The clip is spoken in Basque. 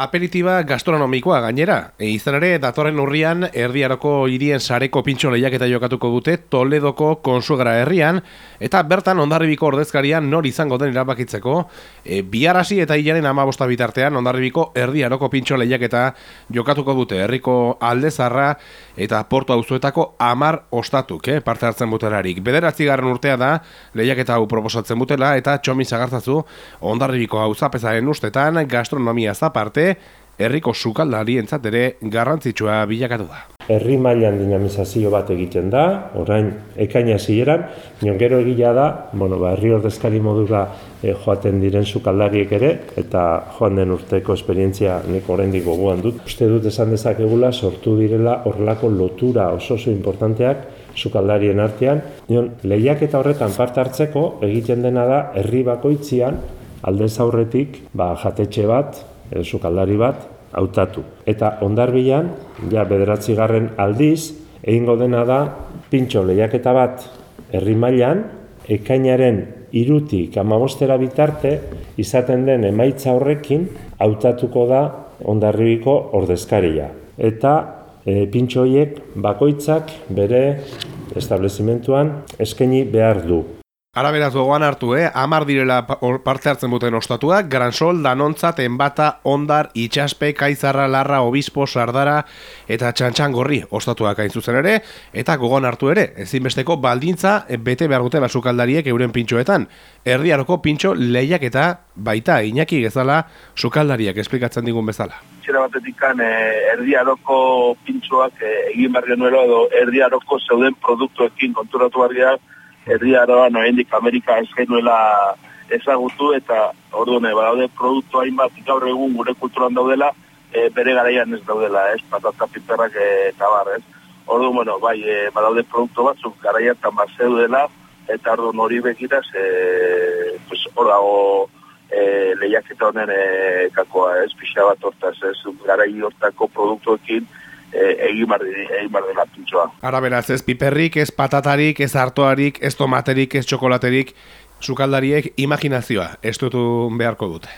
Aperitiba gastronomikoa gainera. E, izan ere, datorren urrian, erdiaroko hirien sareko pintxo lehiaketa jokatuko dute Toledoko konsuegra herrian, eta bertan ondarribiko ordezkarian nor izango den irabakitzeko, e, biarasi eta hilaren amabosta bitartean ondarribiko erdiaroko pintxo lehiaketa jokatuko dute herriko aldezarra eta portu auzuetako amar ostatuk, eh, parte hartzen butelarik. Bederatzi urtea da, lehiaketa hau proposatzen butela, eta txomi zagartzazu ondarribiko hau zapezaren ustetan gastronomia zaparte, herriko sukaldarientzat ere garrantzitsua bilakatu da. Herri mailan dinamizazio bat egiten da, orain ekaina hasieran, gero egia da, bueno, ba, herri ordezkari modura eh, joaten diren sukaldariek ere, eta joan den urteko esperientzia nik oraindik gogoan dut. Uste dut esan dezakegula sortu direla horrelako lotura oso oso importanteak sukaldarien artean. Nion, lehiak eta horretan parte hartzeko egiten dena da herri bakoitzian aldez aurretik ba, jatetxe bat, sukaldari bat hautatu. Eta ondarbilan, ja bederatzi garren aldiz, egingo dena da, pintxo lehiaketa bat herri mailan, ekainaren irutik amabostera bitarte, izaten den emaitza horrekin, hautatuko da ondarribiko ordezkaria. Eta e, pintxo bakoitzak bere establezimentuan eskaini behar du. Ara beraz gogoan hartu, eh? Amar direla parte hartzen buten ostatuak, Gransol, Danontzat, Enbata, Ondar, Itxaspe, Kaizarra, Larra, Obispo, Sardara eta Txantxan gorri ostatuak hain zuzen ere, eta gogoan hartu ere, ezinbesteko baldintza bete behar dute basukaldariek euren pintxoetan. Erdiaroko pintxo lehiak eta baita, inaki gezala, sukaldariak esplikatzen digun bezala. Txera batetik kan, eh, erdiaroko pintxoak eh, egin behar genuelo, edo erdiaroko zeuden produktuekin konturatu behar herriaroa noendik Amerika ez genuela ezagutu eta orduan badaude produktu hainbat gaur egun gure kulturan daudela e, bere garaian ez daudela, ez, patata piperrak e, eta bar, ez. Orduan, bueno, bai, e, badaude produktu batzuk garaian tan zeudela eta orduan hori begiraz, e, pues, hor dago e, lehiak eta honen e, kakoa, ez, pixa bat hortaz, ez, garai hortako produktuekin, Eh, egin bar dela pintxoa. Ara beraz, ez piperrik, ez patatarik, ez hartoarik, ez tomaterik, ez txokolaterik, sukaldariek imaginazioa, ez dutu beharko dute.